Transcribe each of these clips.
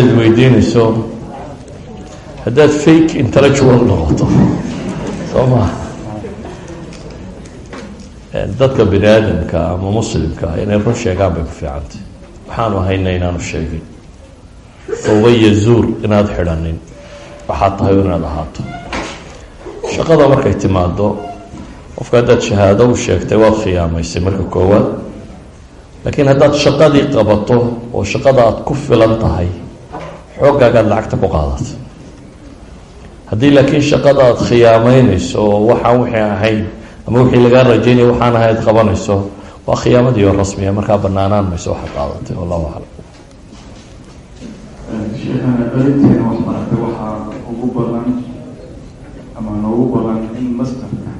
inaad weydiinayso haddaad fake intellectual noqoto soo maa dadka bini aadamka ama muslimka inay run sheegaan bay ku fiicantay waxaanu hayna inaanu sheegin. Fawaya zuur inaad xidhanin. Waxaad tahay inaad ahaato. Shaqada markay timaado qofka haddaad shahaado u sheegtay waad khiyaamaysay marka koowaad. Laakiin haddaad shaqadii qabato oo shaqada aada ku filan tahay xoogaagaad lacagta ku qaadato haddii laakiin shaqada aada khiyaameynayso oo waxaan wixii ahayn ama wixii lagaa rajaynaya waxaan ahayd qabanayso waa khiyaamadiio rasmiya markaa banaanaan mayso waxaad qaadatay wallahu aclam sheekana arinteena wax waxaa ugu badan ama noogu badan in mastarka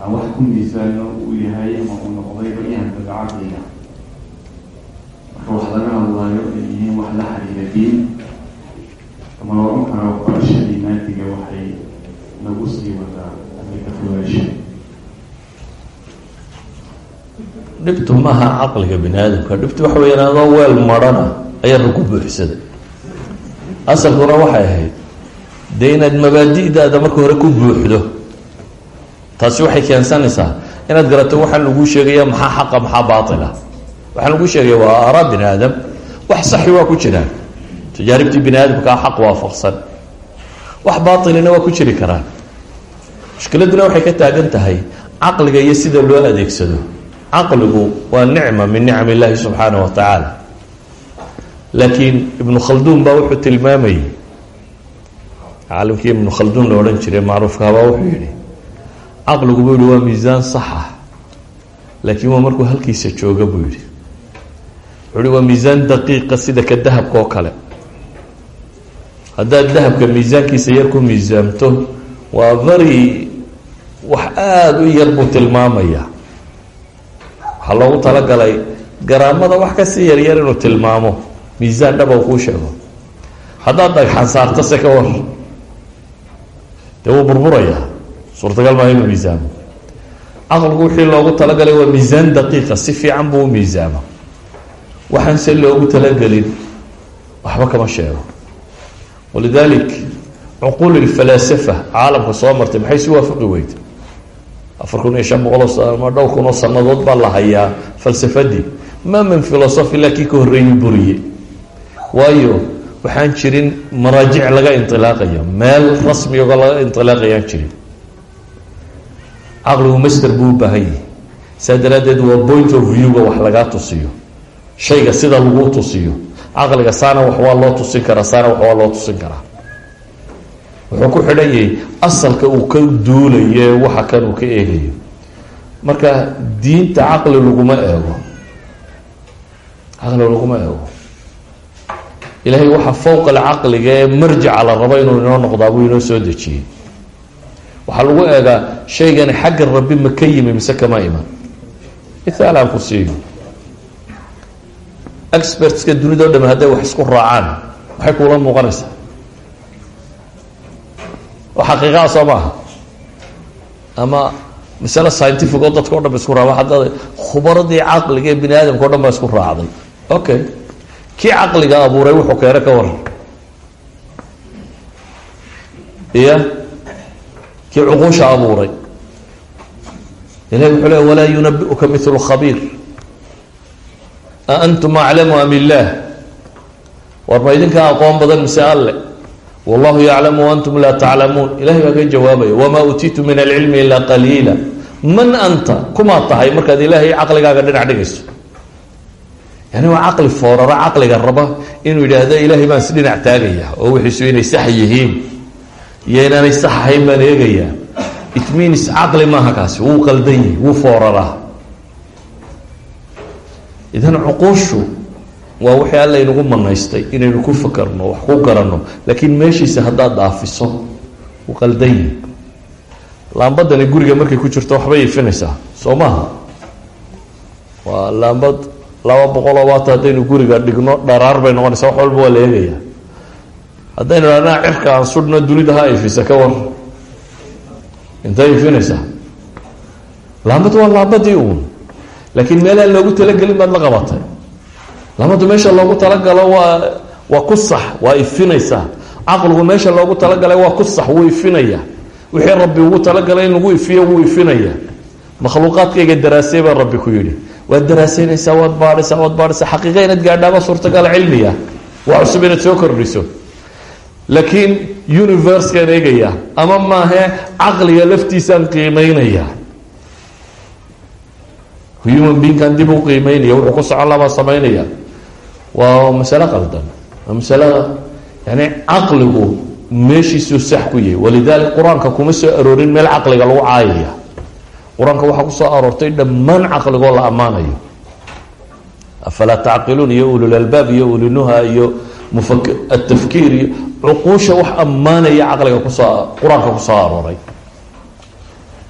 aan wax ku miisaano uu yahay ama uu noqday baryahanka gacadayga marka wax laga hadlayo ay yihiin wax la xiriira diin ama la oran karo barashadii maadiga waxay nagu sii wadaa amika fogaansha dhibtu maaha caqliga bini aadamka dhibtu waxa weyaan adoo weel marana ayaa lagu buuxsaday asalkuna waxay ahayd dee inaad mabaadi'daada marka hore ku buuxdo taasi waxay keensanaysaa inaad garato waxaan laguu sheegaya maxaa xaqa maxaa baatila. Waxaan laguu sheegaya waa aaraa bini aadam wax saxi waa ku jiraan tajaaribtii bini aadamkaa xaq waafaqsan. Wax baatilina waa ku jiri karaan. Mushkiladuna waxay ka taagan tahay iyo sida loo adeegsado. Caqligu waa nicma min nicam illaahi subxaana wa tacaala. Laakiin ibnu khalduun baa wuxuu tilmaamayay caalimkii ibnu khalduun la odhan jiray macruufkaabaa wuxuu yihi caqligu buu waa miisaan saxa laakiin waa markuu halkiisa jooga buu yihi yihi waa miisaan daqiiqa sida ka dahabka oo kale haddaad dahabka miisaankiisa yar ku miisaamto waa very wax aada u yar buu tilmaamaya. Waxaa loogu talagalay garaamada wax ka sii yaryar inuu tilmaamo miisaan dhaba kuu sheego. Haddaad dhagxan saarto se ka war dee wuu burburayaa suurtagal maaha inuu miisaamo. Caqligu wixii loogu talagalay waa miisaan daqiiqa si fiican buu u miisaama. Waxaan loogu talagelin waxba kama sheego walidalik cuquul ilfalaasafa caalamka soo martay maxay si waafaqi weyd? Afar kun iyo shan boqoloo ama dhowr kun oo sanadood baa la hayaa falsafadii. Ma min philosophy laakiin ka horreeyey buriye. Waayo waxaan jirin maraajic laga indilaaqayo meel rasmiga laga indilaaqayaan jirin. Caqligu master buu u baahan caqliga saana wax waa loo tusin karaa saana wax waa loo tusin karaa. Wuxuu ku xidhan yahay asalka uu ka duulayo waxa kan uu ka eegayo. Marka diinta caqli laguma eego. Caqli laguma eego. Ilaahay waxa fowqa alcaqliga ee marjica la rabo inuu inoo noqdaa buu inoo soo dejiyey. Waxaa lagu eegaa shaygani xagga rabbi ma ka yimi mise kama iman. Mithaal aan ku siiyo expertska dunida o dham hadday wax isku raacaan. Maxay kuula muuqanaysaa. Oo xaqiiqaha soo maaha. Ama masale scientific oo dadka o dhan ba isku raa hadda khubaradii caqliga ee bini aadamka o dhan baa isku raacday. Okay kii caqliga abuuray wuxuu keena ka waran. Iya kii cuquusha abuuray. Ilahi wuxuu le walaa yunabiuka milu khabiir antum aclamu am illaah war ma aqoon badan mise alle. wallahu yaclamu waantum laa taclamuun ilahay baa ka jawaabaya. wamaa uutiitu min alcilmi ilaa qaliila man anta kumaa tahay markaad ilaahay caqligaaga dhinac dhigayso yani waa caqli foorara caqliga raba inuu yidhaahdo ilaahay baan is dhinac taagaya oo wixiisu inay sax yihiin iyo inaanay sax ahayn baan eegayaa it means caqli maaha kaasi wuu qaldan yahi wuu fooraraa idan cuquushu waa wixii alla inugu manaystay inaynu ku fakarno wax ku garanno laakiin meeshiisa haddaad dhaafiso wuu qaldan yahi laambadani guriga markay ku jirto waxbay ifinaysaa soo maaha? Waa laambad laba boqol oo waata haddaynu guriga dhigno dharaar bay noqonaysaa wax walba waa la eegaya. Haddaynu idhahnaa cirka aan sudhno dunida ha ifisa ka war. Intay ifinaysaa? Laambad waa laambadii uun laakiin meel aan loogu talagelin baad la qabatay. Lamadu meesha loogu talagalo waa waa ku sax waa ifinaysaa caqligu meesha loogu talagalay waa ku sax wuu ifinaya. Wixii rabbi ugu talagalay in ifiyo wuu ifinaya. Makhluuqaadkayga daraasey baa rabbi ku yidhi. Waad daraaseynaysaa waad baadhaysaa waad baadhaysaa. Xaqiiqa inaad gaadhaaba suurtagal cilmiya waa cusub inaad soo kordhiso. Laakiin universekaan eegaya ama maahe caqliga laftiisaan qiimeynaya human beingkan dib u qiimeynaya wuxuu ku socon labaa samaynaya waa masalo qaldan waa masalo yani caqligu meeshiisuu sax ku yahay walidalik qur'aanka kuma soo aroorin meel caqliga lagu caayaya qur'aanka waxaa ku soo aroortay dhammaan caqligoo la ammaanayo afalaa tacqiluun iyo ululalbaab iyo ulinuha iyo mufak atafkiir iyo cuquusha wax ammaanaya caqliga ku soo qur'aanka ku soo arooray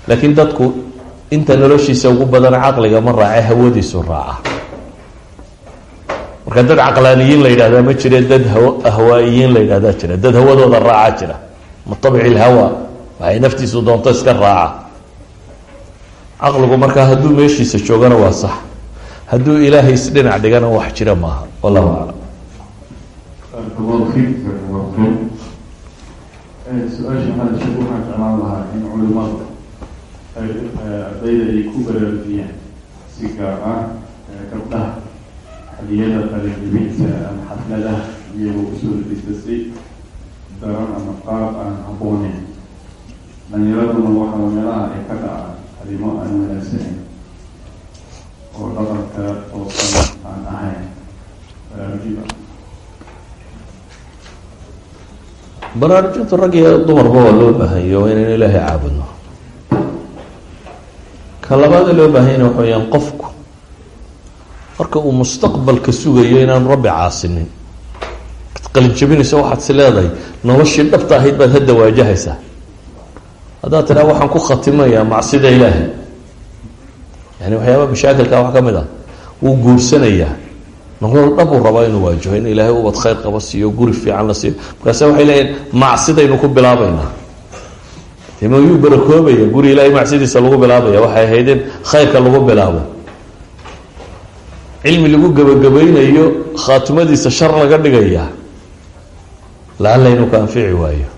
laakiin dadku inta noloshiisa ugu badana caqliga ma raace hawadiisu raaca. Marka dad caqlaaniyiin la yidhahdaa ma jire dad ahwaa'iyiin la yidhahdaa jira dad hawadooda raaca jira. Mutabici lhawa waxay naftiisu doonto iska raaca. Caqligu markaa hadduu meeshiisa joogana waa sax. Hadduu ilaahay isdhinac dhigana wax jira maaha wallahu aclam. Su'aasha sheek waxaan jeclaan lahaa in culimadu ay ardayda ay ku baraarujiyaan si gaar ah gabdhaha xaliyada qalajibinta ama xafladaha iyagoo u soo ladista si daran ama qaab aan habbooneyn dhalinyaraduna waxaa meelaha ay ka dhacaan arimo aan wanaagsaneyn oo dhaqanka toosan aan ahayn. Baraarujida baraarujintu rag iyo dumarba waa loo baahanyo inaynu ilaahay caabudno ka labaada loo baahanyana waxa weyaan qofku. Marka uu mustaqbalka sugayo inaanu rabbi caasinin. Qalinjabinayso waxaad is leedahay noloshii dhabta ahayd baad hadda waajahaysaa. Haddaad tidhaha waxaan ku khatimayaa macsida ilaahay. Yani waxyaaba mashaakilka wax ka mid ah. Wuu guursanayaa. Nolol dhabuu rabaa inuu waajaho in ilaahay ubad khayr qaba siiyo guri fiican la siiyo. Markaase waxay leeyihiin macsidaynu ku bilaabaynaa dema yuu barakoobaya guri ilaahay macsidiisa lagu bilaabaya waxay ahayd in khayrka lagu bilaabo. Cilmi lagu gebagabaynayo khaatimadiisa shar laga dhigaya. Lacalla inuu ka anfici waayo.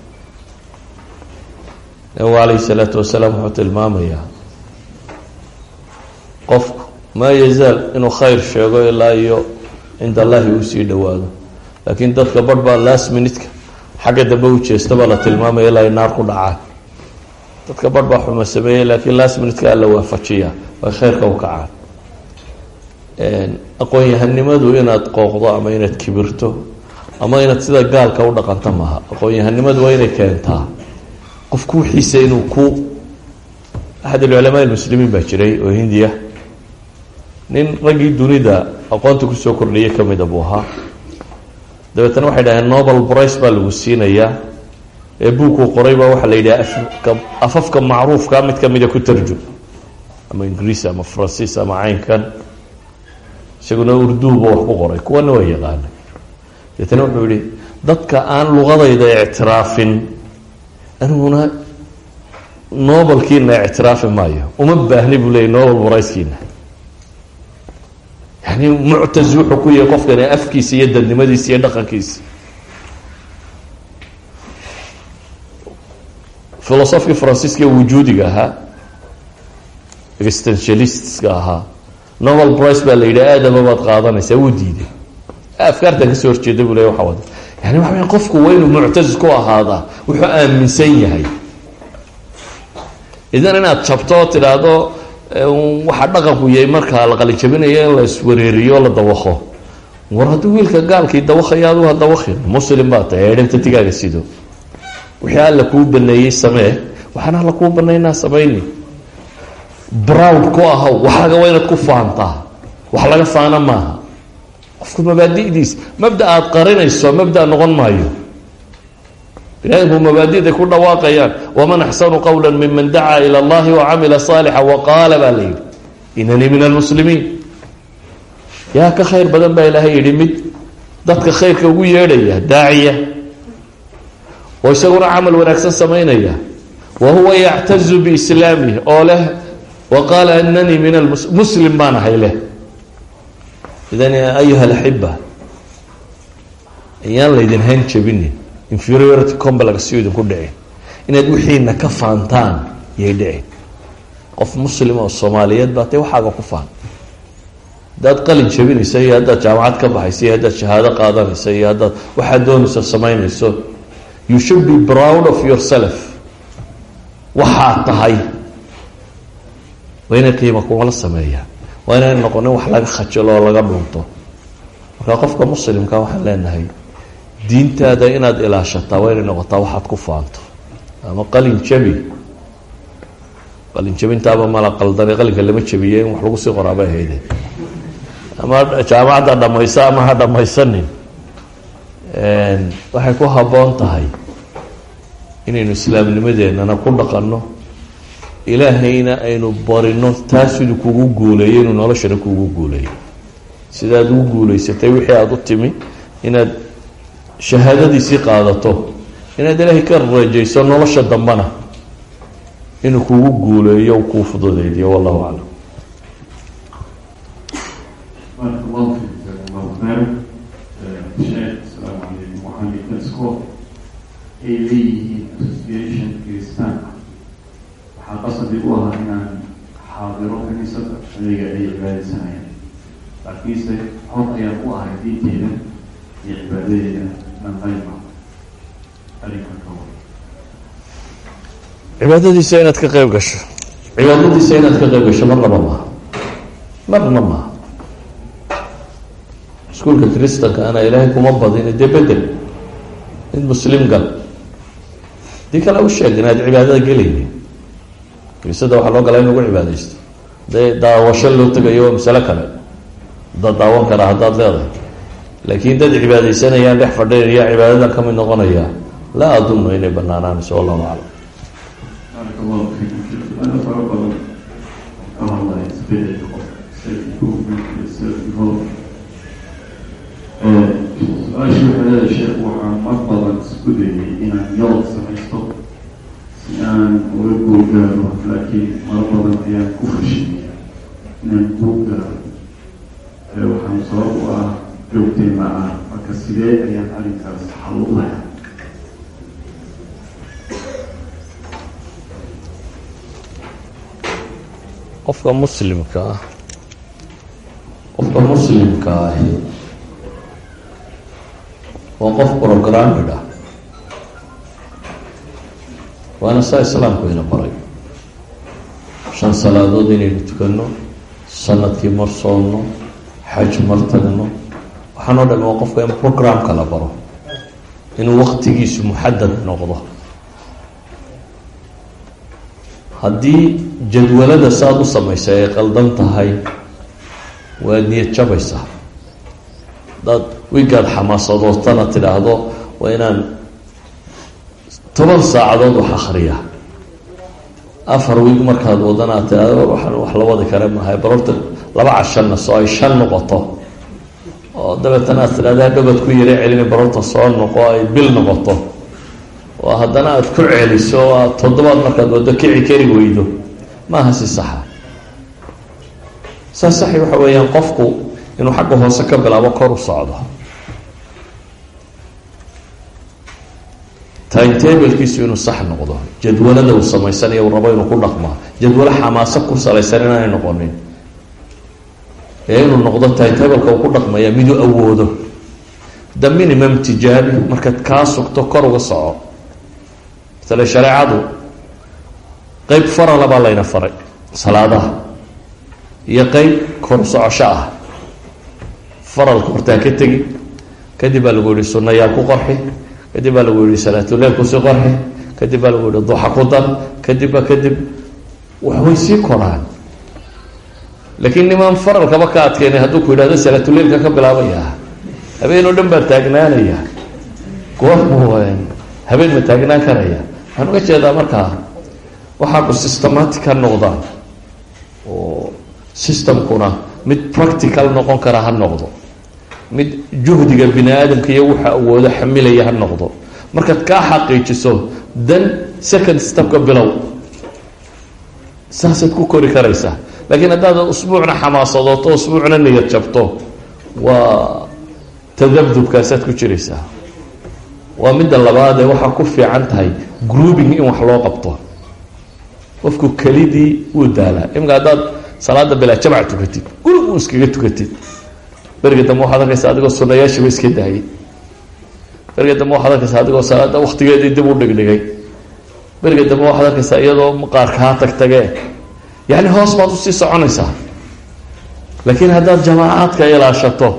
Nabigu calayhi salaatu wasalaam wuxuu tilmaamayaa qofku maa yazaal inuu khayr sheego ilaa iyo allahi uu sii dhowaado. Laakiin dadka barh baa last minutka xagga dambe u la tilmaamaya ilaa naar ku dhacaan dadka barh baa xuma sameeyey laakiin last minutka alla waafajiya way khayrka u kacaan aqoon-yahanimadu inaad qooqdo ama inaad kibirto ama inaad sida gaalka u dhaqanto maaha aqoon-yahanimadu waa inay keentaa. Qofku wixiisa inuu ku axad alculamaa almuslimiin baa jiray oo hindiya. Nin raggii dunida aqoonta ku soo kordhiyay kamida buu ahaa. Dabeetana waxay dhaheen nobel brice baa lagu siinayaa ee buugkuu qoray baa waxaa la yidhaha afka afafka macruufka mid kamida ku tarjum ama ingiriis ama faransiis ama caynkan. Isaguna urduuba wax ku qoray kuwana waa yaqaanay. Dabeetana wuxuu yihi dadka aan luqadayda ictiraafin aniguna nobelkiina ictiraafi maayo. Uma baahni buu leeyay nobel brickiina yani muctaz wuxuu ku yahay qofkani afkiisa iyo dadnimadiisa iyo dhaqankiisa filosofkii faransiiska wujuudiga ahaa existentialistiska ahaa nobel brice baa la yidhi aadama baad qaadanaysaa wuu diiday. Afkaartan ka soo horjeeda buu ley waxa wada yani waxa qofku waa inuu muctaz ku ahaadaa wuxuu aaminsan yahay. Idan inaad jabto tidhaahdo waxaa dhaqanku yahay markaa la qalijabinayo in la iswareeriyo la dawaqo. War haddii wiilka gaalkii dawaqaya adugu ha dawaqin muslim baa tahay eedhibta tigaaga sido wixii alla kuu baneeyey samee waxaana alla kuu banaynaa samayni. Broud ku ahow waxaaga waa inaad ku faantaa. Wax laga faana maaha. Qofku mabaadi'diis mabda aad qarinayso mabda noqon maayo. Binaadamku mabaadiday ku dhawaaqayaan. Waman axsanu qawla miman dacaa ila allahi wacamila saalixa waqaala baa la yidhi. Inanii min almuslimiin yaa ka khayr badan baa ilaahay yidhi mid dadka khayrka ugu yeedhaya daaciya oo isaguna camal wanaagsan samaynaya. Wa huwa yactazu biislaamih oo leh wa qaala ananii min almuslim baan ahay leh. Idan ayuha alaxiba ayaan laydin hayn jabinin inferiority complex si idinku dhicin. Inaad wixiina ka faantaan yay dhicin. Qof muslim oo soomaaliyeed baa tay waxaaga ku faan. Haddaad qalin jabinaysa iyo haddaad jaamacad ka baxaysa iyo haddaad shahaado qaadanaysa iyo haddaad waxaad doonayso samaynayso you should be proud of yourself. Waxaad tahay. Waa inay qiima kumala sameeyaan. Waa inay noqonin wax laga khajalo oo laga dhunto marka qofka muslimka waxaan leenahay diintaada inaad ilaashataa waa inay noqotaa waxaad ku faanto. Ama qalin jabi. Qalin jabintaaba mala qaldane qalinka lama jabiye in wax lagu sii qoraabay ahayde ama jaamacadda dhamayso ama ha dhamaysanin waxay ku habboon tahay inaynu islaamnimadeenana ku dhaqanno. Ilaahayna aynu barino taa siduu kugu guuleeyo inuu noloshana kugu guuleeyo sidaad ugu guuleysatay wixii aada u timi inaad shahaadadiisii qaadato inaad ilaahay ka rajayso nolosha dambana inuu kugu guuleeyo kuu fududeydiyo wallahu aclam ay leeyihiin association kiristaanka waxaa qasadi u ahaa inaan xaadiro kaniisada adiga ay cibaadaysanayaan laakiinse hor ayaan u ahay diinteeda iyo cibaadadeeda war cibaadadiisa inaad ka qeyb gasho. Cibaadadiisa inaad ka qeyb gasho marnaba maaha marna maaha iskuulka kristanka ana ilaahay kuma badin dee bedel mid muslim gal dii kale u sheeg inaad cibaadada gelayni kilisada waxaa loo galaa in lagu cibaadaysto hadee daawasho loo tegayo waa kale dad daawan kara haddaad leedahay. Laakiin dad cibaadaysanayaan dhex fadhinaya cibaadadan ka mid noqonaya laa adunnu inay banaanaanayso wallahu aclam. Su'aasha waxaa sheekh waxaan mar badan isku dayay inaan yalsa samaysto si aan uga guulgaaro laakiin mar badan ayaan ku fashilay inaan guulgaaro waxaan sabab u ah joogteen la'aan marka sidee ayaan arrinkaas xal qofka muslimka ah qofka muslimka ahi waa qof programmid ah waana saa islaamku ina baray shan salaadood inaynu tukanno sannadkii mar soonno xaj mar tagno. Waxaan oo dhami waa qofka in programka la baro. Inuu waktigiisu muxadad noqdo. Haddii jadwalada saad u samaysa ay qaldan tahay waad niyad jabaysaa hadaad wigaad xamaasadootana tidhaahdo waa inaan toban saacadood wax akriya afar wiig markaad wadana aad waxaan wax la wadi kara mahay barorta laba cashanna soo ay shan noqoto. Oo dabeetana aad tidhahda dhobad ku yara celina barorta soo noqo ay bil noqoto. Oo haddana aada ku celiso aad toddobaad markaad waddo kici kari weydo. Maaha si saxa. Saa saxi waxa weeyaan qofku inuu xagga hoose ka bilaabo kor u socdo timetablkiisu inuu sax noqdo. Jadwalada uu samaysanayo uu rabo inuu ku dhaqmaa jadwalo xamaaso ku salaysan inaanay noqonin. Ee inuu noqdo timetableka uu ku dhaqmaya miduu awoodo. The minimum tijaabi markaad kaa sugto kor uga soco. Masale shareecadu qeyb farala baa layna faray. Salaadaha iyo qeyb kor socosho ah faralka hortaa ka tegi. Kadib baa lagu yihi sunayaal ku qorxi kadib baa lagu yihi salaatuleel ku sii qorxi kadib baa lagu yihi duxa ku dar. Kadib ba kadib wax way sii koraan. Laakiin nimaan faralkaba ka adkeynay hadduu ku yidhahdo salaatuleilka ka bilaabaya. Habeen oo dhan baa taagnaanaya. Goormu habeen ma taagnaan karaya. Waxaan uga jeedaa markaa waxaaku systematic ha noqdaan oo systemkuna mid practical noqon kara ha noqdo mid juhdiga bini aadamka iyo wuxa awoodo xamilaya ha noqdo. Markaad kaa xaqiijiso dan second stepka bilow. Saasaad ku kori karaysaa. Laakiin haddaad usbuucna xamaasadooto usbuucna niyad jabto waa tadabdubkaasaad ku jiraysaa. Waa midda labaad ee waxaa ku fiican tahay grouping in wax loo qabto. Qofku kelidii wuu daalaa. Imika haddaad salaada bilaa jamac tukatid guri uu iskaga tukatid beriga dambe waxaad arkaysa adigoo sunayaashiiba iska daayay. Beriga dambe adigoo salaada waktigeedii dib u dhigdhigay beriga dambe waxaad arkaysaa iyadoo tagtagee yani hoos baad u sii soconaysaa. Laakiin haddaad jamaacaadka ilaashato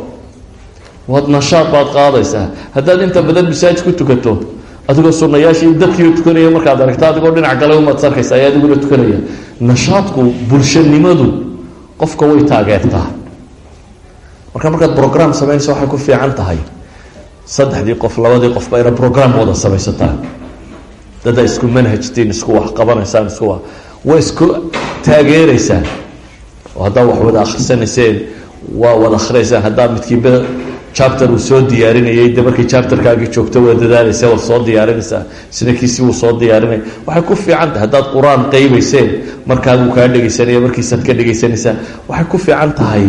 waad nashaad baad qaadaysaa. Haddaad inta badan masaajid ku tukato adigoo sunayaashii dadkii tukanaya markaad aragto adigoo dhinac galay umaad sarkaysa ayaa adiguna tukanaya. Nashaadku bulshanimadu qofka way taageertaa marka markaad program samaynaysa waxay ku fiican tahay. Saddexdii qof labadii qofba ina program wada samaysataan. Dada isku manhajtiin isku wax qabanaysaan isku wa isku taageeraysaan. Oo haddaa wax wada akhrisanayseen waa wada akhriyaysaan haddaa midkiiba chapter uu soo diyaarinayay de markii chapterkaagii joogto waa dadaalaysa waad soo diyaarinaysaa. Isna kiisi wuu soo diyaarinaya waxay ku fiican tahay. Haddaad qur'aan qaybayseen markaaduu kaa dhegaysanaya markiisaad ka dhegaysanaysaa waxay ku fiican tahay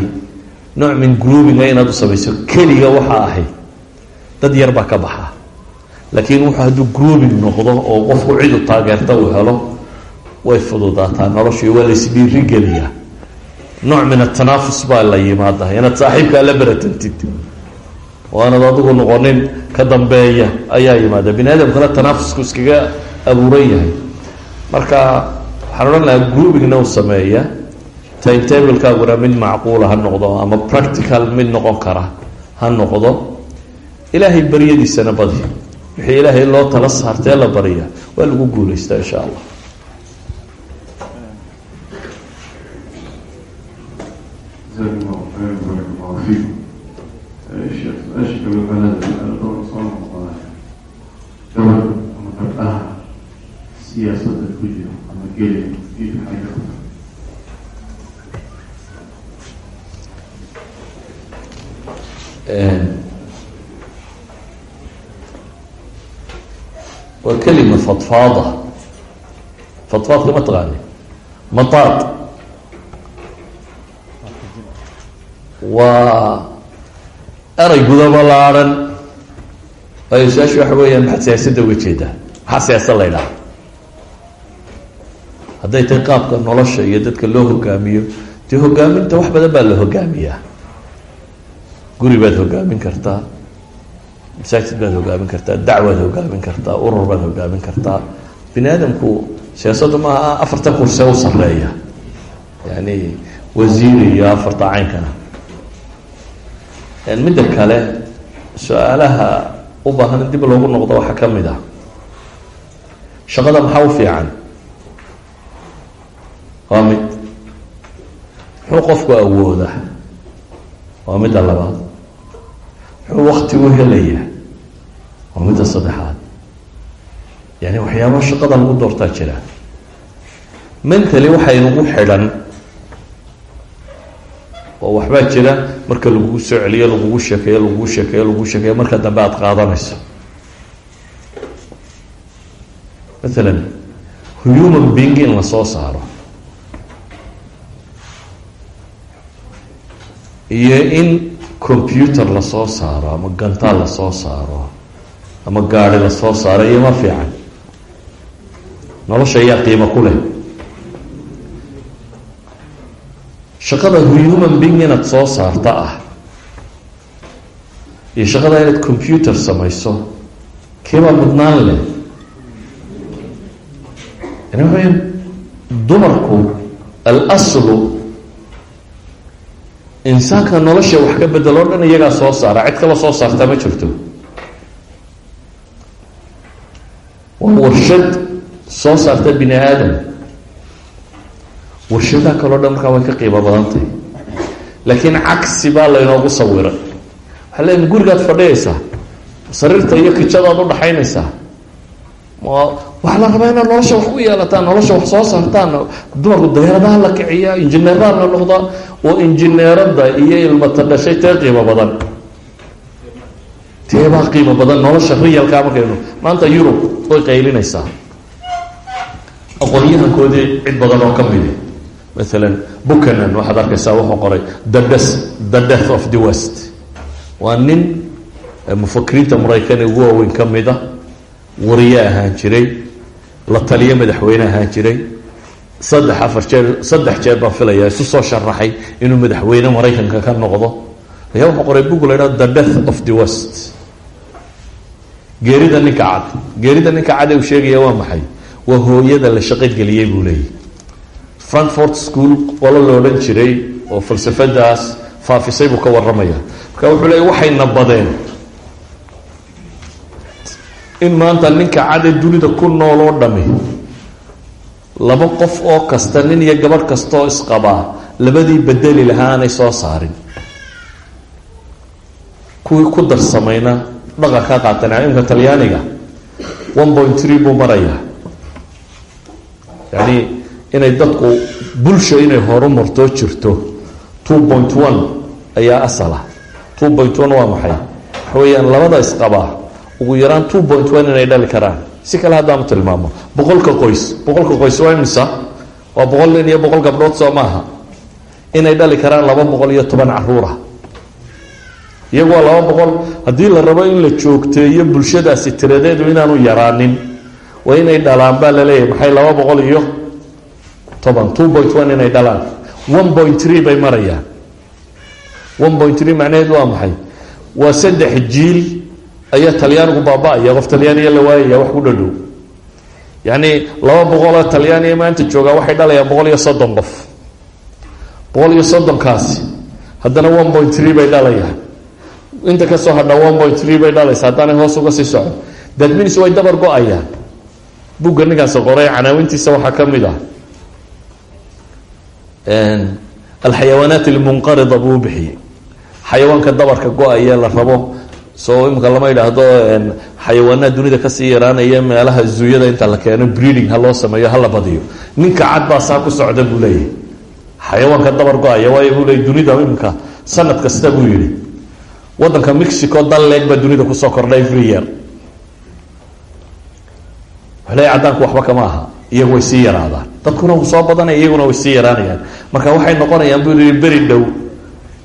nooc min groupinga inaad u samayso. Keliga waxa ahay dad yar baa ka baxa. Laakiin wuxuu hadduu grouping noqdo oo qofku cid u taageerta uu helo way fududaataa noloshii waa laisdhiirigeliyaa nooc min atanaafus baa la yimaada. Inaad saaxiibkaa la beratantid oo aanad adigu noqonin ka dambeeya ayaa yimaada. Bini aadamkuna tanaafusku iskaga abuuran yahay. Marka waxaan odhan lahaa groupingna u sameeya timetablekaaguna mid macquula ha noqdo ama practical mid noqon kara ha noqdo ilaahay baryadiisana badi. Wixii ilaahay loo tala saartee la barya waa lagu guulaystaa insha allah waa kelima fadfaada fadfaadka ma taqaani. Mataad. Waa erey gudabo laadhan waayo su'aashu waxa weeyaan maxaad siyaasadda uga jeedaa? Maxaa siyaasad la ydhaha hadday tahay qaabka nolosha iyo dadka loo hogaamiyo dee hogaaminta wax badan baa la hogaamiyaa. Guri baad hogaamin kartaa masaajid baad hogaamin kartaa dacwaad hogaamin kartaa urur baad hogaamin kartaa. Bini aadamku siyaasaddu maaha afartan kurse u sareeya yani wasiir iyo afarta caynkana. Midda kale su'aalaha u baahan in dib loogu noqdo waxaa ka mid ah. Shaqada maxaa u fiican? Waa mid. Muxuu qofku awoodaa. Waa midda labaad. Muxuu wakti u helayaa waa midda saddexaad. Yani waxyaaba shaqada lagu doortaa jira. Mentally waxaa inugu xidhan oo waxbaa jira marka lagugu soo celiyo lagugu sheekeeyo lagugu sheekeeyo lagugu sheekeeyo marka dambe aada qaadanayso. Maalan human being in la soo saaro? Iyo in computer la soo saaro ama gantaal la soo saaro ama gaari la soo saaro iyo ma fiican. Nolosha ayaa qiimo ku leh. Shaqada human being inaad soo saarta ah iyo shaqada inaad computer samayso keebaa mudnaan leh. Weya dumarku alaslu insaanka nolosha wax ka bedelo o dhan iyagaa soo saara cid kala soo saartaa ma jirto waa warshad soo saarta bini aadam. Warshadaha kaleo dhan markaa way ka qiimo badan tahay laakiin cagsi baa laynoogu sawiray. Waxaa leeyiin gurigaad fadhiyaysaa? Sariirta iyo kijadaad udhaxaynaysaa waxaa la rabaa inaad nolosha wax u yeelataan nolosha wax soo saartaan. Dumarku dayaaradaha la kiciyaa injineeraha la noqdaa teebaa qiimo badan nolosha riyalkaa markaynu maanta yurub way qaylinaysaa. Aqoon-yahankoodii cid badan oo ka midi maalan buchanan waxaad arkaysaa wuxuu qoray the des the death of the west. Waa nin mufakiriinta maraykan ugu waaweyn ka mid a wariye ahaan jiray la taliyo madaxweyne ahaan jiray. Saddex afar jeer saddex jeer baan filaya isu soo sharaxay inuu madaxweyne maraykanka ka noqdo. Ayaa wuxuu qoray book la ydhaha the death of the west geerida ninka cad. Geerida ninka cad uu sheegaya waa maxay? Waa hooyada la shaqogeliyey buu leeyahy frankfort school qolo la odhan jiray oo falsafadaas faafisay buu ka warramaya. Marka wuxuu leeya waxayna badeen in maanta ninka cade dunida ku nool oo dhami laba qof oo kasta nin iyo gabadh kastaoo isqabaa labadii bedeli lahaa aanay soo saarin. Kuwii ku darsamayna dhaqan ka qaateen imka talyaaniga. One point three buu marayaa. Yani inay dadku bulsha inay horu martoo jirto. Two point one ayaa asala. Two point one waa maxay? Waxa weeyaan labada isqabaa ugu yaraan two point one inay dhali karaan. Si kale haddaanu tilmaamo. Boqolka qoys. Boqolka qoys waa imisa? Waa boqol nin iyo boqol gabdhood soo maaha. Inay dhali karaan laba boqol iyo toban caruura iyagu waa laba boqol la rabo in la joogteeyo bulshadaasi tiradeedu inaanu yaraanin waa inay dhalaan baa la leeyahay maxay laba boqol iyo toban? Two point one inay dhalaan. One point three bay marayaan. One point waa maxay? Waa saddex jiil ayaa talyaanigu baaba-aya qof talyaaniya la waayaya wax ku dhadhow yacni laba boqoloo maanta joogaa waxay dhalayaan boqol iyo soddon qof. Boqol iyo haddana one point three bay dhalayaan inta ka soo hadha one point three bay dhalaysa haddaanay hoos uga sii socon dadminis way dabar go'ayaan bugga qoray canaawintiisa waxaa ka mid ah. Alxayawaanaat almunqarida buu bixiyey. Xayawaanka dabarka go'aya la rabo. Soo imika lama yidhaahdo xayawaanaha dunida ka sii yaraanaya meelaha zuyada inta la keeno breeding ha loo sameeyo hala badiyo. Ninka cad baa saa ku socda buu xayawaanka dabar go'aya waayo dunida imika sanad kasta buu yihi wadanka mexico dal leeg baa dunida ku soo kordha every year. Le cadaanku waxba kama aha iyagu way sii yaraadaan. Dadkuna wuu soo badanaya iyaguna way sii yaraanayaan. Marka waxay noqonayaan buu yihi beri dhow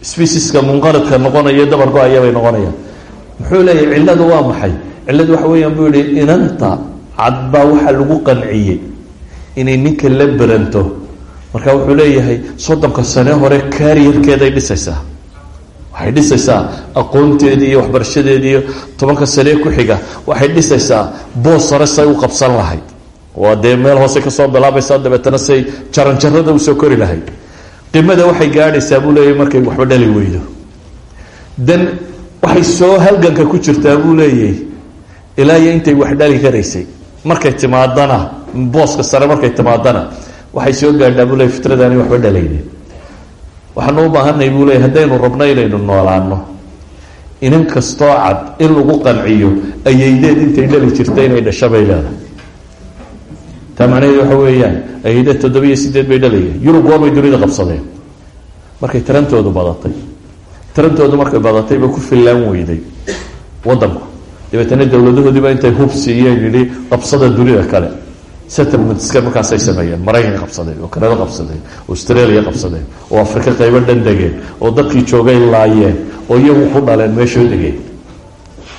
specieska munqaridka noqonaya dabar go'aya bay noqonayaan. Muxuu leeyahy cilladu waa maxay? Cilladu waxa weeyaan buu yihi inanta cad baa waxaa lagu qanciyey inay ninka la beranto. Marka wuxuu leeyahay soddonka sane hore kaariyarkeeday dhisaysaa waxay dhisaysaa aqoonteedii iyo waxbarashadeedii iyo tobanka sanee ku xiga. Waxay dhisaysaa boos sare say u qabsan lahayd. Waa dee meel hoose ka soo bilaabaysaa dabeetana say jaranjarada u soo kori lahayd. Qimada waxay gaadhaysaa buu leeyahy markay waxba dhali weydo. Dan waxay soo halganka ku jirtaa buu leeyahy ilaa iyo intay wax dhali karaysay. Markay timaadana booska sare markay timaadana waxay soo gaadhaa buu leey fitradaani waxba dhalaynin waxaanu u baahanay buu leeyay haddaynu rabno inaynu noolaano inan kastoo cad in lagu qanciyo ayaydeed intay dhali jirta inay dhasho bay leedahay. Taa macnaheedu waxa weeyaan ayaydeed toddoba-iyo sideed bay dhalayeen yurub waabay dunida qabsadeen. Markay tarantoodu badatay. Tarantoodu markay badatay bay ku fillaan weyday. Wadanku dabeetana dowladahoodiiba intay hub siiyeen yidhi qabsada dunida kale settlementska markaasay sameeyeen maraykan qabsadeen oo kanada qabsadeen australia qabsadeen oo afrika qaybo dhan degeen oo dadkii joogay laayeen oo iyagu ku dhaleen meeshoo degeen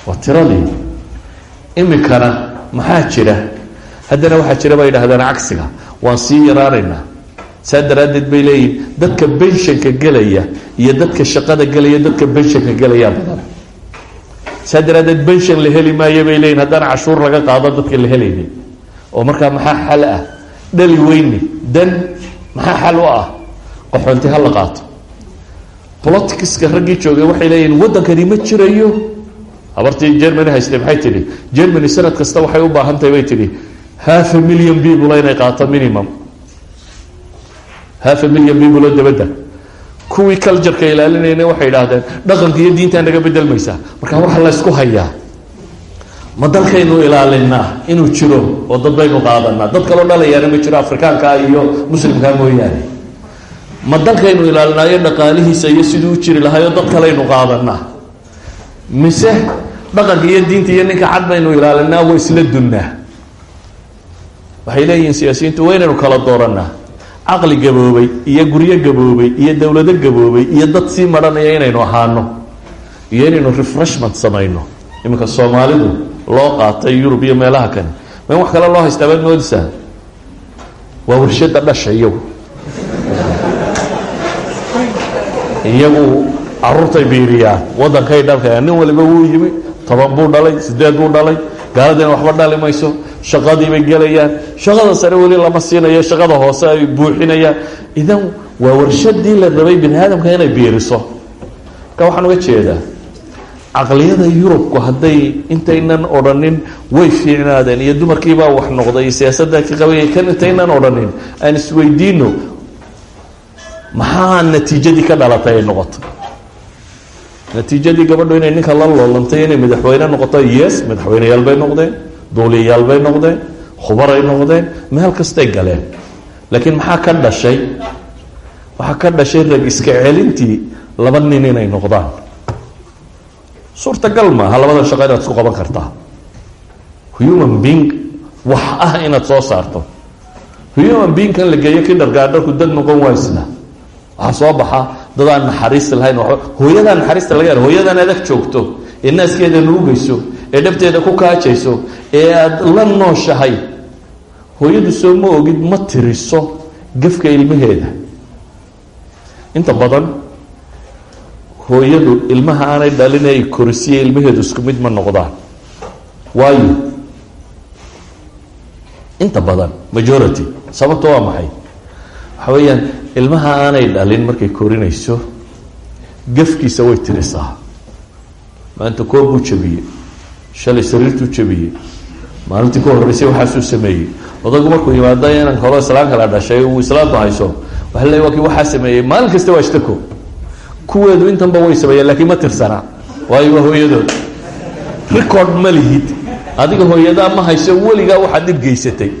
waa tiradii imikana maxaa jira? Haddana waxaa jira bay yidhahdeen cagsiga. Waan sii yaraanaynaa. Saa daraaddeed bay leeyihiin dadka benshanka gelaya iyo dadka shaqada gelaya dadka benshanka gelayaa badan. Saa daraaddeed benshan la heli maayo bay leeyihiin haddana cashuur laga qaado dadka la helaynin oo markaa maxaa xal ah? Dhali weyni dan maxaa xal u ah? Qaxoonti ha la qaato. Politicska raggii joogay waxay leeyihiin waddankani ma jirayo. Habartii germany haystay maxay tidhi? Germany sanad kasta waxay u baahan tahay bay tidhi half a million people inay qaato minimum. Half a million people oo dabadda kuwii cultureka ilaalinayna waxay idhaahdeen dhaqanka iyo diintaa naga bedelmaysaa marka waxa la ysku hayaa ma dalkaynu ilaalinaa inuu jiro oo dad baynu qaadanaa dad kaloo dhalayaana ma jiro afrikaankaa iyo muslimkaa mooyaane. Ma dalkaynu ilaalinaayo dhaqaalihiisa iyo siduu u jiri lahaayoo dad kalaynu qaadanaa mise dhaqanka iyo diinta iyo ninka cad baynu ilaalinaa waa isla dunnaa. Waxay leeyihiin siyaasiyiintu waa inaynu kala dooranaa caqli gaboobay iyo guryo gaboobay iyo dowlado gaboobay iyo dad sii madhanaya inaynu ahaano iyo inaynu refreshment samayno. Iminka soomaalidu loo qaatay yurub iyo meelaha kane ma in wax kale loo haystaa baad moodaysaa waa warshada dhasha iyagu. Iyagu caruurtay biiriyaan. Waddankay dhalkayaan nin waliba wuu yimi toban buu dhalay sideed buu dhalay gaaladiina waxba dhali mayso shaqadii bay gelayaan shaqada sare weli lama siinayo shaqada hoose ay buuxinayaan. Idan waa warshadii la rabay bini aadamka inay biiriso. Marka waxaan uga jeedaa caqliyada yurubku hadday intaynan odhanin way fiicnaadeen. Iyo dumarkiibaa wax noqday iyo siyaasadda ka qabay kan intaynan odhanin aan isweydiino maxaa natiijadii ka dhalatay ay noqoto natiijadii gabadhu inay ninka la loolantay inay madaxweyne noqoto yes madaxweyneyaal bay noqdeen duuliyayaal bay noqdeen khubaray noqdeen meel kastay galeen. Laakiin maxaa ka dhashay? Waxaa ka dhashay rag iska celintii laba nin inay noqdaan suurtagal maaha labadan shaqo inaad isku qaban kartaa? Human being wax ah inaad soo saarto. Human being kan la geeyo kindergaadharku dad noqon waysna waxaa soo baxa dad aan naxariis lahayn hooyadaa naxariista laga helo hooyadan adag joogto ee naaskeeda nuugayso ee dhabteeda ku kaajayso ee aada la nooshahay. Hooyadu soo ma ogid ma tiriso gafka ilmaheeda. Inta badan hooyadu ilmaha aanay dhalin ay korisiye ilmaheedu isku mid ma noqdaan. Waayo inta badan majority sababto waa maxay? Waxa weeyaan ilmaha aanay dhalin markay korinayso gafkiisa way tirisaa. Maanta koob buu jabiyey shalay sariirtuu jabiyey maalintii ka horreysay waxaasuu sameeyey. Odaygu markuu yimaado inan kaloo islaan kala dhashay uu islaamta hayso waxa le waa kii waxaa sameeyey maalin kasta waa ishtako kuweedu intanba way sameeyeen laakiin ma tirsanaa. Waayo waa hooyadood. Record ma lihid. Adiga hooyadaa ma hayso weligaa waxaad dhib geysatay.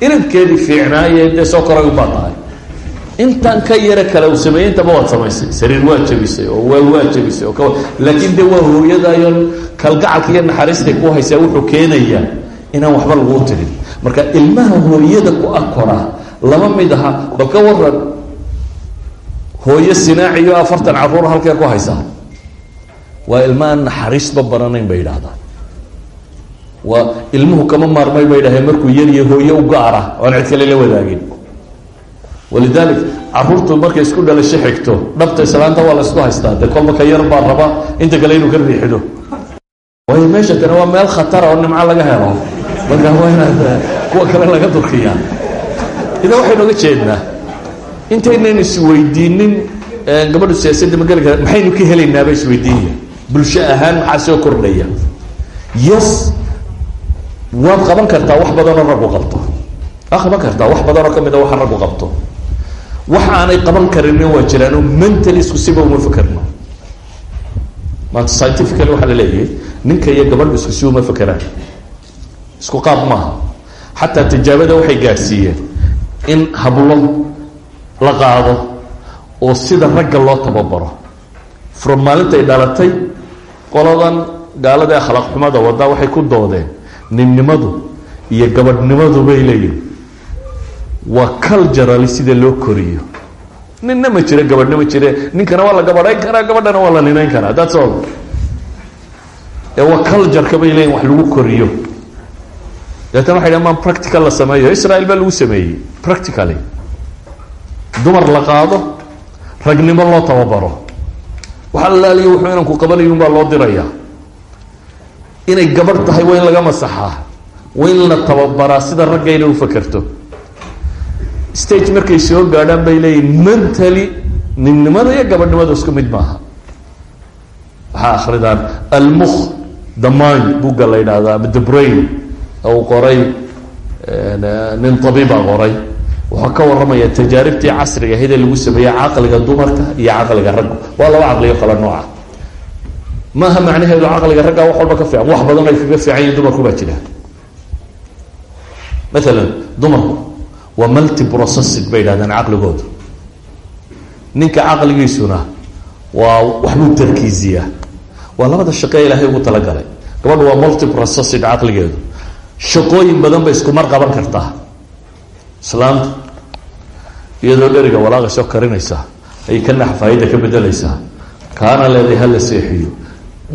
Inankeedii fiicnaaye dee soo koray ubaa tahay. Intan ka yaro kale uu sameeyey intaba waad samaysay. Sariir waa jabisay oo weel waa jabisay oo laakiin dee waa hooyadayo kalgacalka iyo naxariistay ku haysaa wuxuu keenayaa inaan waxba laguu tirin marka ilmaha hooyada ku akora lama mid aha bal ka waran hooyo sinaaciyo afartan carruur halkee ku haysaa waa ilma aan naxariisba baranayn bay yidhaahdaan waa ilmuhu kama maarmay bay dhaheen markuu yariyo hooye u gaara oan cid kale la wadaagin. Walidalik caruurtu markay isku dhalasho xigto dhabta islaanta waa la isku haystaa. Dee kolba ka yar baa raba inta kale inuu ka riixido. Waayo meesha kane waa meel khatara oo nimco laga helo. Marka waa inaad kuwa kale laga durkiyaa. Idan waxaynu oga jeednaa intaynan isweydiinin gabadhu siyaasadda ma geli kara maxaynu ka helaynaaba isweydiinya bulsho ahaan maxaa soo kordhaya? Yes waad qaban kartaa wax badanoo raggu qabto. Waad qaban kartaa wax badanoo ka mid a waxa raggu qabto. Wax aanay qaban karinin waa jiraano mentally isku siba uma fakerno maanta scientifically waxaa la leeyahay ninka iyo gabadhu isku si uma fakeraan isku qaab maaha. Xataa tijaabada waxay gaadhsiiyeen in hablo la qaado oo sida ragga loo tababaro. From maalintay dhalatay qoladan gaalada akhlaaq xumada waddaa waxay ku doodeen ninnimadu iyo gabadhnimadu bay leeyihiin waa culturally sida loo koriyo. Ninna ma jiro gabadhna ma jire ninkana waa la gabadhayn karaa gabadhana waa la ninayn karaa that's all. Ee waa cultureka bay leeyihiin wax lagu koriyo. Deetana waxay dhahan maan practical la sameeyo. Israel baa lagu sameeyey practically dumar la qaado ragnimo loo tababaro. Waxa alaaliya wuxuu inanku qabanayo unbaa loo diraya. Inay gabadh tahay waa in laga masaxaa. Waa in la tababaraa sida ragga inay ufakerto stage markay soo gaadhaan bay leeyihiin mentally ninnimada iyo gabadhnimada isku mid maaha. Waxaa akridaan the mind bugga la yidhaahdaa ama the brain uu qoray nin tabiiba qoray wuxuu ka warramaya tajaaribtii casriga ahayd ee lagu sameeyey caqliga dumarka iyo caqliga ragga waa laba caqliyo kala nooca. Maaha macnaheedu caqliga ragga wax walba ka fiican? Wax badan ay kaga fiican yihiin dumarku baa jira. Maalan dumarku waa multi processing bay yidhahdaan caqligoodu. Ninka caqligiisuna waa waxbuu tarkiisiyaa waa labada shaqee ilaahay ugu talagalay. Gabadhu waa multi processing caqligeedu. Shaqooyin badan bay isku mar qaban kartaa. Islaamtu iyadoo dheriga walaaqaysoo karinaysaa ayay kana xafaayadda ka bedelaysaa kaana leeday hala seexiyo.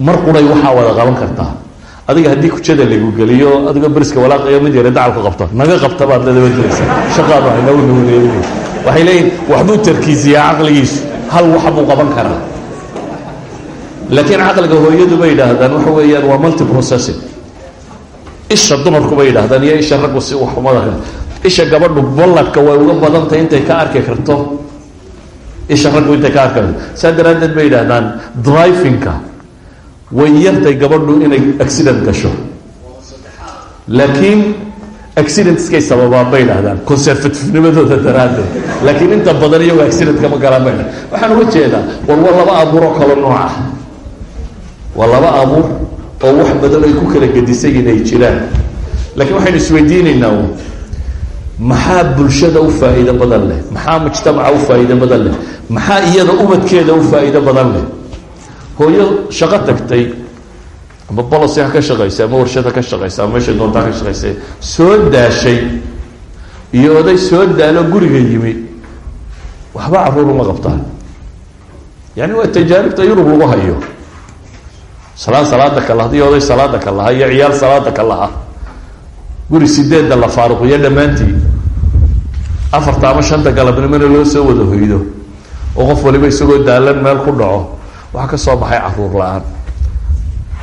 Mar quray waxaa wada qaban kartaa adiga haddii kujada lagu geliyo adigoo beriska walaaqayo mid yare dacalku qabto naga qabta baad ladabagelaysa shaqaadu haynagu nagu waxay leeyihiin waxbuu tarkiisiyaa caqligiisu. Hal wax buu qaban karaa. Laakiin caqliga hooyadu bay yidhaahdaan waxa weeyaan waa multi processing isha dumarku bay yidhahdaan iyo isha raggu si waxumada isha gabadhu balladhka way uga badantahay intay ka arki karto. Isha raggu intay ka arki karto. Saa daraaddeed bay yidhahdaan drivingka way yartay gabadhu inay accident gasho. Laakiin accidentskay sababaan bay idhahdaan conservativenimadooda daraaddeed. Laakiin inta badan iyago accidentka ma galaan bay waxaan uga jeedaa war waa laba abuuroo kalo nooc ah. Waa laba abuur oo wax badan ay ku kala gedisay inay jiraan. Laakiin waxaynu isweydiinaynaa maxaa bulshada u faa'iido badan leh? Maxaa mujtamaca u faa'iido badan leh? Maxaa iyada ubadkeeda u faa'iido badan leh? Hooyo shaqo tagtay ama bolosi ha ka shaqaysa ama warshad ha ka shaqaysa ama meeshay doontaa ka shaqaysa soo daashay iyo oday soo daalo guriga yimi waxba carruur uma qabtaan. Yani waa tajaaribta yurub lagu hayo. Salaad salaada ka lahda iyo oday salaada ka laha iyo ciyaal salaada ka laha guri sideedda la faaruqiyo dhammaantii afarta ama shanta galabnimona loo soo wada hoydo oo qof waliba isagoo daalan meel ku dhaco waxaa ka soo baxay carruur la'aan.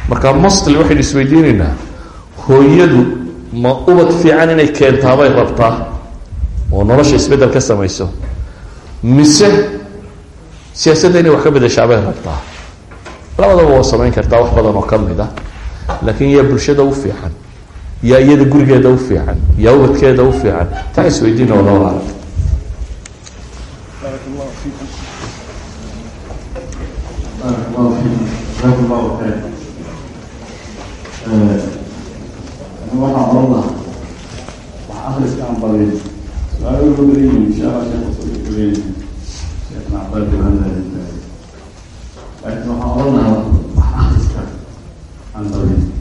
Marka mostly waxaynu isweydiinaynaa hooyadu ma ubad fiican inay keentaabay rabtaa oo nolosha isbeddel ka samayso mise siyaasadda inay wax ka bedeshaabay rabtaa? Labadaba waa samayn kartaa wax badan oo ka mid ah laakiin yaa bulshada u fiican yaa iyada gurigeeda u fiican yaa ubadkeeda u fiican taa isweydiin oo loo arag. A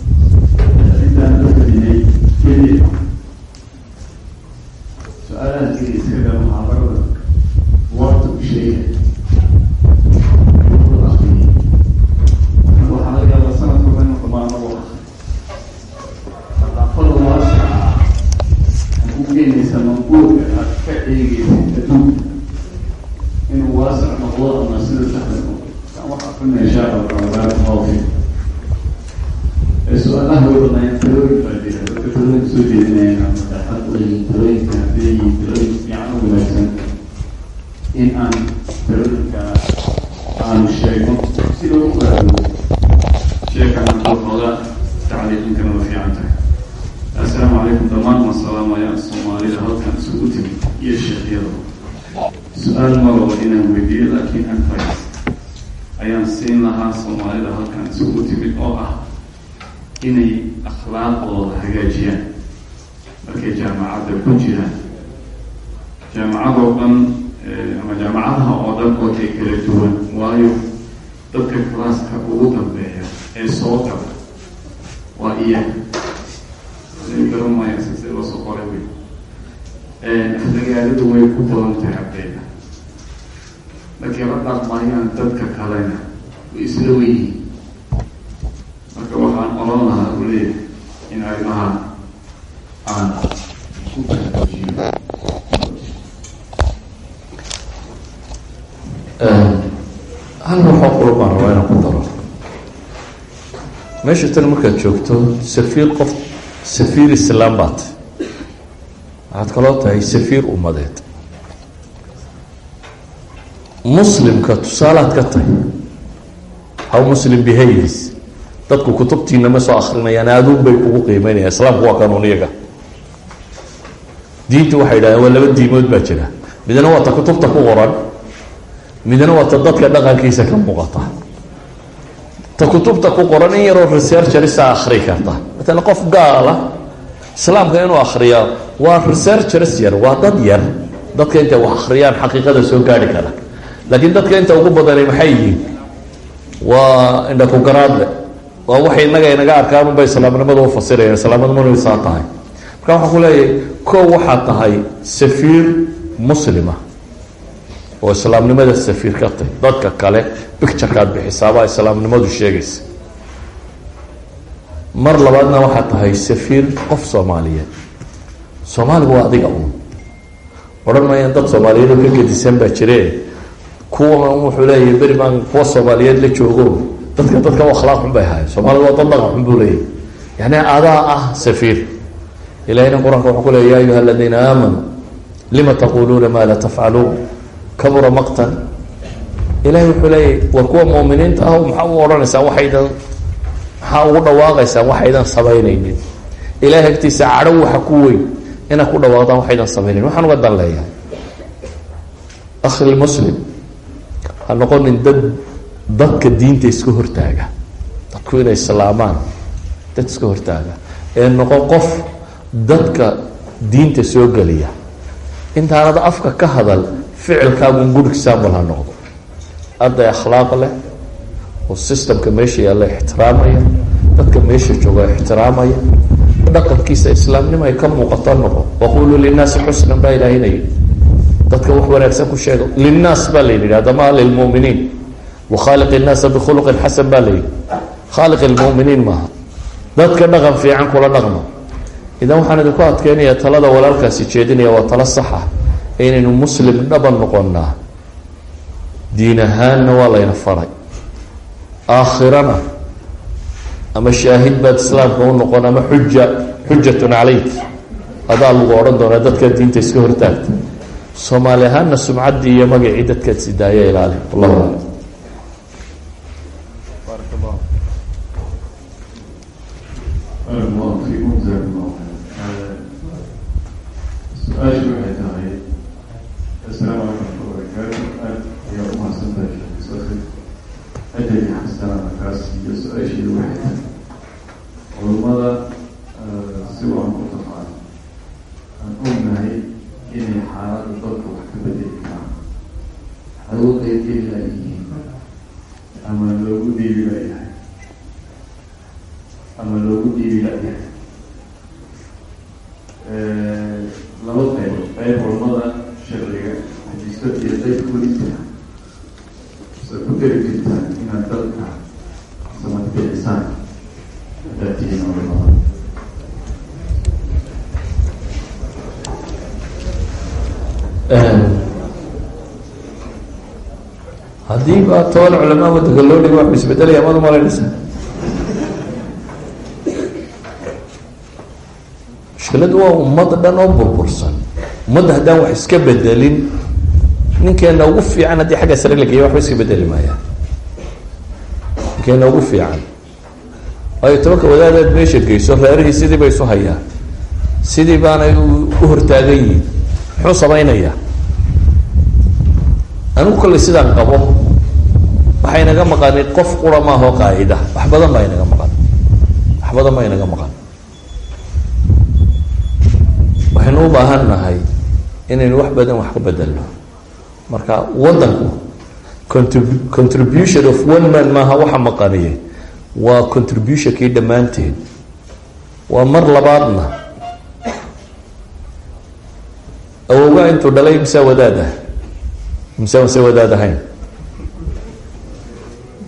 keliya su'aalaha dha muxaadarada warta u sheegay waxaa laga yaabaa sanadka dhamaano wax aqoon waasica aan u keenaysa manquulka aad ka eegaysid adduunka inuu waasic noqdo ama sida saxda noqdo wax aqrina insha allah taala baarak allahu fiik su'aalaha way badnaayeen talooyin baa jira dadka talooyin soo daxad leeyihiin talooyinka hadday yihiin talooyin fiican u wanaagsan in aan talooyinka aanu sheegno si loo ogaado sheekana xoogaa tacliiqinkana wa fiican tahay assalaamu calaykum dhammaan ma salaamaya soomaalida halkan isugu timid iyo sheekhyada su'aal ma rabo inaan weydiiyo laakiin advice ayaan siin lahaa soomaalida halkan isugu timid oo ah inay akhlaaqdooda hagaajiyaan. Markay jaamacadda ku jiraan. Jaamacadoo dhan ama jaamacadaha oo dhan oo kay kala duwan waayo dadka kalaaska ugu dambeeya ee soo gala waa iyaga garamaya sise loo soo qoray wey? Aflagaaladu way ku badan tahay ardayda. Markay la dhaqmayaan dadka kalena way isla weyihiin oran lahaa u leeyahay in arrimaha aan ku baraarujiyo hal waxoo qura baan rabaa inaan ku daro? Meesha tan markaad joogto safiir qof safiir islaam baa tahy waxaad kaloo tahay safiir ummadeed muslimka tusaalaad ka tahay. How muslim behaviors dadku kutubtiina ma soo akrinayaan aduun bay kugu qiimeynayaan. Islaamku waa kanuun iyaga. Diintu waxay yidhahdeen waa laba diimood baa jira. Midna waa ta kutubta ku qoran midna waa ta dadka dhaqankiisa ka muuqata. Ta kutubta ku qoran in yaroo researcherisa akri karta. Matala qof gaala islaamka inuu akriya waa researchers yar waa dad yar. Dadka intay wax akriyaan xaqiiqada soo gaari kara. Laakiin dadka inta ugu badani maxay yihiin? Waa indhakugaraadle waa waxay inaga inaga arkaan unbay islaamnimada ufasirayaan islaamnimadu saa tahay. Marka waxaan ku leeyahay ko waxaad tahay safiir muslima oo islaamnimada safiir ka tahy dadka kale bicturekaad bixisaabaa islaamnimadu sheegaysa. Mar labaadna waxaa tahay safiir qof soomaaliyeed. Soomaaliga waa adiga un odhan maayaan dad soomaaliyeed oo ka gedisan baa jire kuwa wuxuu leeyahay beri baan kuwa soomaaliyeed la joogo dadka dadka akhlaaq xun bay ahaay soomaalida waa dad dhaqan xun buu leeyahy yani adaa ah safiir. Ilahina qur'aanka wuxuu ku leey ya ayuha aladiina aamanuu lima taquluuna maa laa tafcaluun kabura maqtan. Ilahay wuxuu leeyahy war kuwa muuminiinta ah maxaa u odhanaysaan waxaydan maxaa ugu dhawaaqaysaan waxaydan samaynaynin ilahay agtiisa cadho waxa ku weyn inaad ku dhawaaqdaan waxaydan samaynayn waxaan uga dan leeyahay akhi muslim ha noqonin dad dadka diinta iska hortaaga. Dadku inay islaamaan dad iska hortaaga. Ee noqon qof dadka diinta soo geliya. Intaanad afka ka hadal ficilkaagun good example ha noqdo. Arday akhlaaq leh oo systemka meesha yaalla ixtiraamaya dadka meesha jooga ixtiraamaya. Dhaqankiisa islaamnimo ay ka muuqato noqo waquluu linaasi xusnan baa ilaahinaya dadka wax wanaagsan ku sheega linnaas baa la yidhi adama lilmuminiin wakhaaliq innaasa bikhuluqin xasan baa la yidhi khaaliq ilmuminiin maaha dadka dhaqan fiican kula dhaqma idan waxaan idinku adkeynaya talada walaalkaasi jeedinaya waa talo saxa inaynu muslim dhaban noqonaa diin ahaanna waa layna faray aakhirana ama shaahid baad islaamka u noqon ama xuja xujatun calayk adaa lagu odhan doonaa dadkaad diinta iska hortaagta soomaali ahaanna sumcaddii iyo magacii dadkaad sidaaya ilaali wallahu aclam haddii baa toban culamaa wadanka loo dhigo wax isbedelaya mad umalaynaysa mushkiladu waa ummad dhan oo burbursan. Ummadda haddaan wax iska bedelin ninkeena ugu fiican haddii xagga sare la geeya waxba iska bedeli maayaan. Ninkeena ugu fiican. Waayo tobanka wadaadaad meesha geyso reerihii sidii bay isu hayaan. Sidii baanay u hortaagan yihiin. Muxuu samaynayaa? Anigu kollay sidaan qabo waxay naga maqanin qof qura maahoo qaa'ida wax badan baa inaga maqan wax badan baa inaga maqan waxaynu u baahan nahay inaynu wax badan wax ka bedelno. Marka waddanku contrib contribution of one man maaha waxa maqaniye waa contributionkii dhammaanteed. Waa mar labaadna. Awowgaa intuu dhalay misaa wadaad ah? Mise mase wadaad ahayn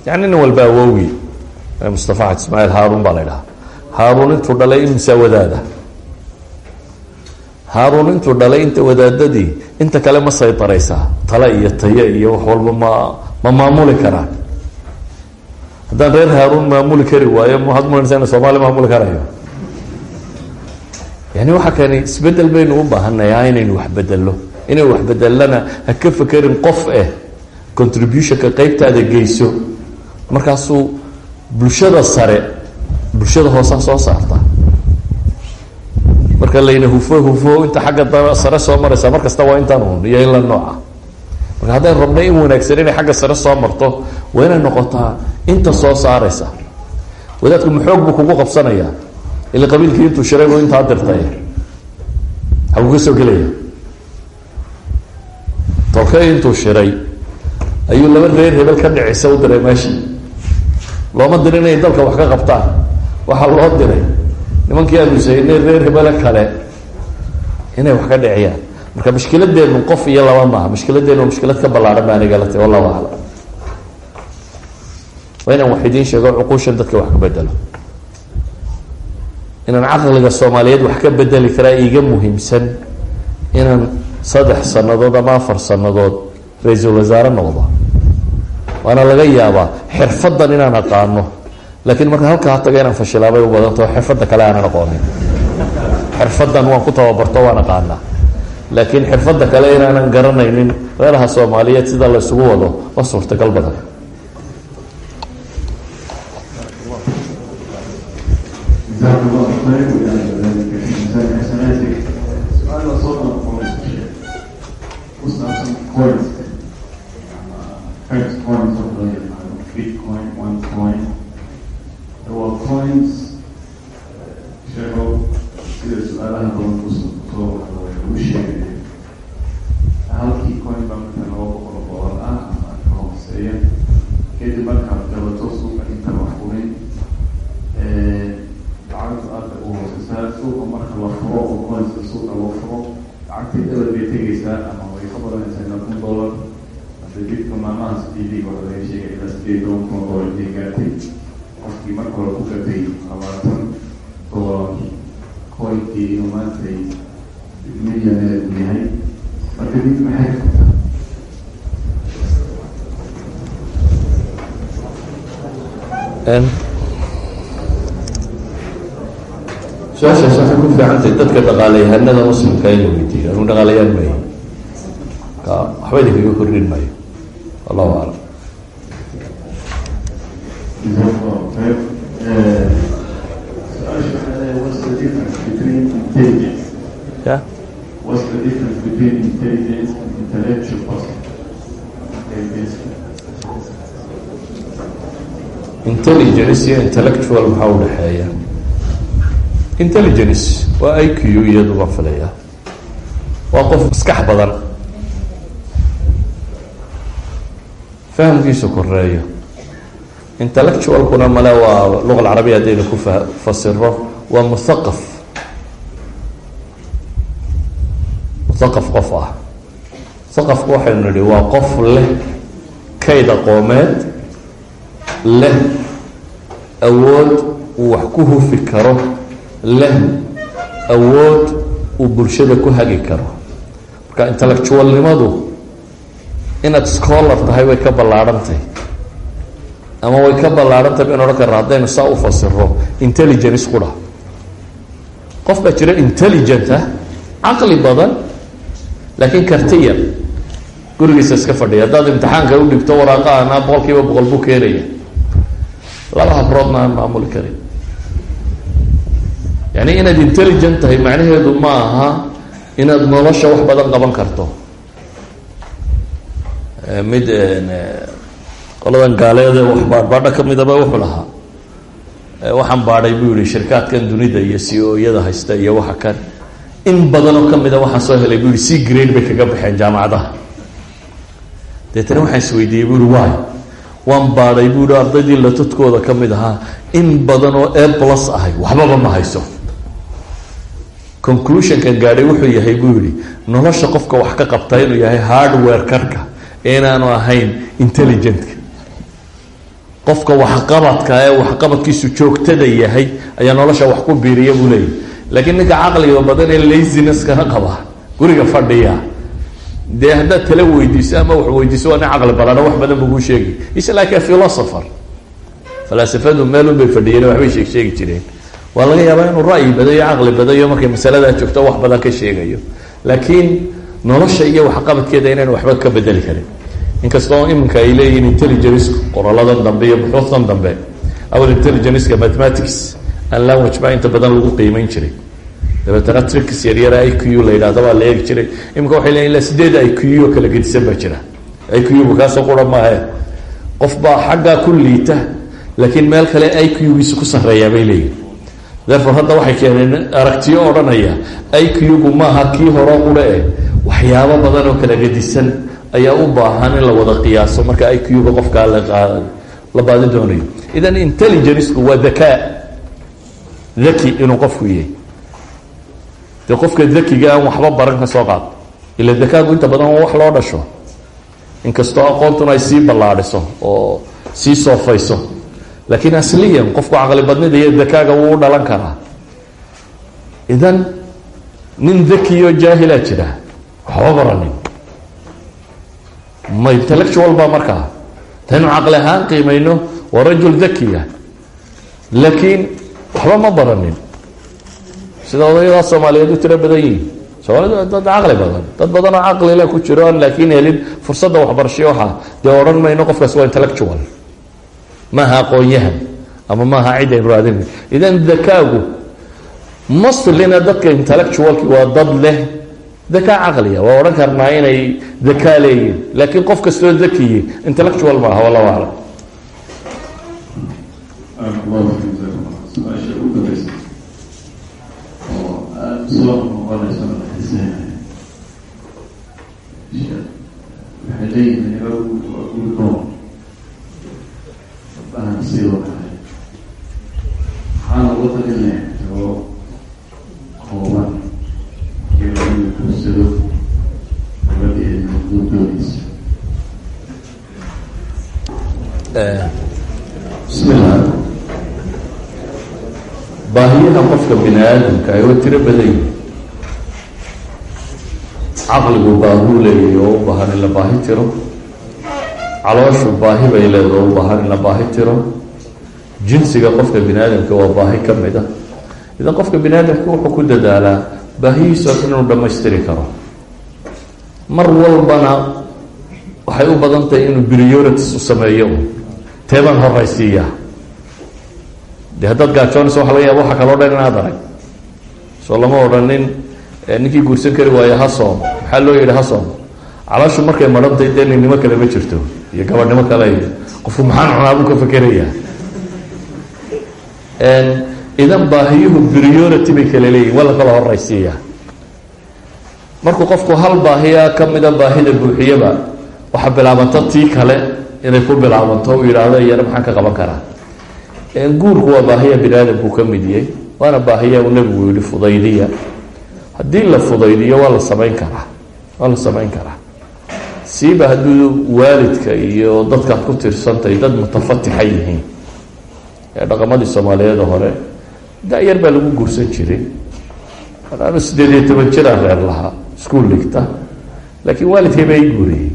yani nin walba awowi mustafa xaj ismaaciil haarun baa la ydhahaa haaruun intuu dhalay imisa wadaada haaruun intuu dhalay inta wadaadadii inta kale ma saytaraysaa tale iyo tayo iyo wax walba ma ma maamuli karaan haddaan reer haaruun maamuli kari waayo maxaad mulanaysaa ina soomaali maamuli karayo yani waxa kani isbeddel baynu u baahanaya inaynu wax bedelno inay wax bedelana ha ka fekerin qof eh contributionka qeybtaada geyso markaasuu bulshada sare bulshada hoosaa soo saarta. Marka layna hufo hufo inta xagga da sare soo maraysa mar kasta waa intaan un iyo ila nooca. Marka haddaan rabna in wanaagsan inay xagga sare soo marto waa inay noqotaa inta soo saaraysa. Wadaadku maxoog buu kugu qabsanayaa. Ila qabiilkii intuu shiray buu intaa dirtay. Haguu ka soo gelaya. Tolkey intuu shiray ayuu laba reer hebel ka dhicisa u diray meeshii looma dirin inay dalka wax ka qabtaan. Waxaa loo diray. Nimankii aluseynay reer hebele kale inay wax ka dhiciyaan. Marka mushkiladeenu qof iyo laba maaha. Mushkiladeenu mushkilad ka ballaaran baa aniga la tahi wallahu aclam waa inaan wax idiin sheego cuquushan dadka wax ka bedelo inaan caqliga soomaaliyeed wax ka bedeli karaa iiga muhiimsan inaan saddex sannadood ama afar sannadood ra'iisul wasaare noqdo waana laga yaabaa xirfadan inaan aqaano. Laakiin marka halkaa taga inaan fashilaabay u badantao xirfadda kale aanan aqoonin. Xirfadan waan ku tababarto waan aqaanaa. Laakiin xirfadda kale inaanan garanaynin reeraha soomaaliyeed sida la isugu wado waa suurtagal badan sheegay ilaa sideed toban kun oo dollar intay gaartay qofkii marka hore ku gatay labaatan dollar coinkii inuu maantay uu yahay marka dib maxay su'aashaas waxay ku fiicantahay dadka dhaqaalayahanada muslimka in la weydiiyo anuu dhaqaalayaan maayo waxba idinkaga kordhin maayo intelligence iyo intellectual maxaa u dhexeeya intelligence waa i q iyadu baan filaya waa qof maskax badan. Fahamkiisu koreeyo intellectualkuna male waa luqa alcarabiya haddaynu ku fa fasiro waa muthaqaf. Muthaqaf qof ah. Muthaqafku waxaynu nidhi waa qof leh kayd aqoomeed leh awood uu wax ku hufi karo leh awood uu bulshada ku hagi karo. Marka intellectualnimadu inaad scholar tahay way ka ballaadhantahy ama way ka ballaadhantahy baynu odhan karna haddaynu saa u fasiro intelligence qura qof baa jira intelligent ah caqli badan laakiin karti yar. Gurigiisa iska fadhiya haddaad imtixaanka u dhigto waraaqahana boqol kiiba boqol buu keenaya laba habroodna aan maamuli karin. Yani inaad intelligent tahay macnaheedu ma aha inaad nolosha wax badan qaban karto. Mid qoladan gaaleede wax baadhbaadho kamidaba wuxuu lahaa. Waxaan baadhay buu yihi shirkaadkan dunida iyo c o yada haysta iyo waxa kan. In badanoo kamida waxaan soo helay bu yihi c grade bay kaga baxeen jaamacadaha. Deetana waxaan isweydiiyey bu yihi wy waan baadhay bu yihi ardaydii latodkooda ka mid ahaa in badan oo a plus ahay waxbaba ma hayso. Conclusionkan gaadhay wuxuu yahay buu yihi nolosha qofka wax ka qabta inuu yahay hardware karka inaanu ahayn intelligentka. Qofka waxqabadka ee waxqabadkiisu joogtada yahay ayaa nolosha wax ku biiriya buu leeyahy laakiin ninka caqliga badan ee lazineskana qaba guriga fadhiya dee haddaad tala weydiiso ama wax weydiiso waa nin caqli badana wax badan buu kuu sheegi. Is a philosopher falaasafadu meelun bay fadhiyeen waxbay sheeg sheegi jireen. Waa laga yaabaa inuu ra'yi badayo caqli badayo markay masaladaa joogto wax badan ka sheegayo. Laakiin nolosha iyo waxqabadkeeda inaynu waxba ka bedeli karin. Inkastoo iminka ay leeyihiin intelligence qoraladan dambe iyo buxuudan dambe awal intelligenceka mathematics and language baa inta badan lagu qiimeyn jiray dabeetana tricks yaryara i q la yidhahda baa la eegi jiray. Iminka waxay ilaa sideed i q kala gedisan baa jira. I q ba kaasoo qura maahe. Qof baa xaggaa laakiin meel kale i q ku sarreeyaa bay leeyihiin therefore hadda waxay keeneen aragtiyo odhanaya i gu maaha kii horo qura eh waxyaabo badan oo kala gedisan ayaa u baahan in la wada qiyaaso marka i q ga qofkaa la baadi doonayo. Idan intelligencku waa dakaa daki inuu qofku yahay dee qofka dakiga aan waxba baran ka soo qaad. Ila dakaagu inta badan wax loo dhasho. Inkastoo aqoontuna ay sii ballaadhiso oo sii soofayso. Laakiin asliyan qofku caqli badnida iyo dakaaga wuu u dhalan karaa. Idan nin dakiyo jaahilaa jira waxba baranin ma intellectual ba markaa. Taynu caqli ahaan qiimayno waa rajul dakiya laakiin waxba ma baranin sida odayadaa soomaaliyeed u tiro badan yihiin soomaalida dad caqli badan. Dad badanoo caqlile ku jiro aan laakiin helin fursadda waxbarashay waxaa dee odhan mayno qofkaas waa intellectual. Maaha aqoon-yahan ama maaha cid aynu raadin idan dakaagu maslina dadka intellectualki waa dad leh. Dakaa caqliya waa odhan karnaa inay dakaa leeyihiin laakiin qof kastoo dakiye intellectual maaha wallahu aclam su'aasha u dambaysa soo noqonayso madaxiseenaya waxay leeyihiin waa guurdoon baana sidoo kale waxaana uga talinaya oo kooban in lagu guurdoonaysa bismillah baahiyaha qofka bini aadamka ay wa tiro badan yihiin caqligu baahuu leeyahy oo u baahan in la baahi tiro. Calooshu baahi bay leedahay oo u baahan in la baahi tiro. Jinsiga qofka bini aadamka waa baahi ka mid a idan qofka bini aadamka wuxuu ku dadaalaa baahihiisa inuu dhammaystiri karo. Mar walbana waxay u badan tahay inuu priorities u sameeyo. Teebaan horaysiiyaa de haddaad gaajoonayso waxa laga yaaba waxa kaloo dhan inaad arag soo lama odhanin ninkii guursan kari waayo ha soom maxaa loo yihi ha soom calooshu markay marantay dee ninnimo kale ma jirto iyo gabadhnimo kale iyo qofku maxaan cunaa buu ka fekerayaa. Idan baahiyuhu priority bay kala leeyihiin waa la kala horaysiiyaa markuu qofku hal baahiya kamida baahida buuxiyaba waxaa bilaabanta tii kale inay ku bilaabanto u yidhaahdo iyana maxaan ka qaban karaa guurku waa baahiya bini aadamku ka mid yahay waana baahiya uu nebigu yihi fudaydiya haddii la fudaydiyo waa la samayn karaa waa la samayn karaa. Siiba hadduu waalidka iyo dadkaad ku tirsantahay dad mutafatixa yihiin. Ee dhaqamadii soomaaliyeeda hore da-yar baa lagu guursan jiray. Anu sideed iyo toban jiraan reer lahaa iskuol dhigta. Laakiin waalidkay baa i guuriyey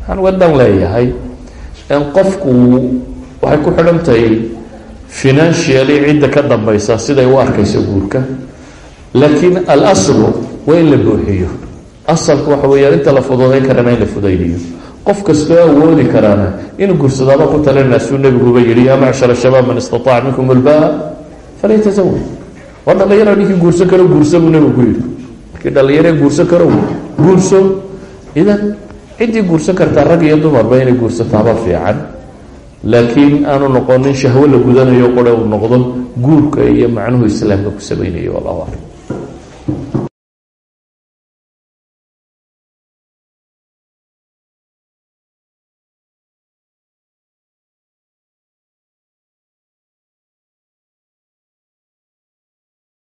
waxaan uga dan leeyahay in qofku waxay ku xidhan tahay financially cidda ka dambaysa siday u arkayso guurka. Laakiin alaslu waa la buuxiyo. Asalku waxa weeyaan inta la fududayn karana in la fudaydiyo qof kastoo awoodi karaana inuu guursadaaba ku talinaa suu nebiguba yihi yaa macshara shabaab man istataaca minkum albaa falyatazawaj waa dhalinyaro ninkii guursan karo guurso buu nebigu ku yihi markii dhalinyare guursan karo guurso. Idan ciddii guursan kartaa rag iyo dumarba inay guursataaba fiican laakiin aanu noqonin shahwo la gudanayo qore uu noqdo guurka iyo macnuhu islaamka ku samaynayo wallahu aclam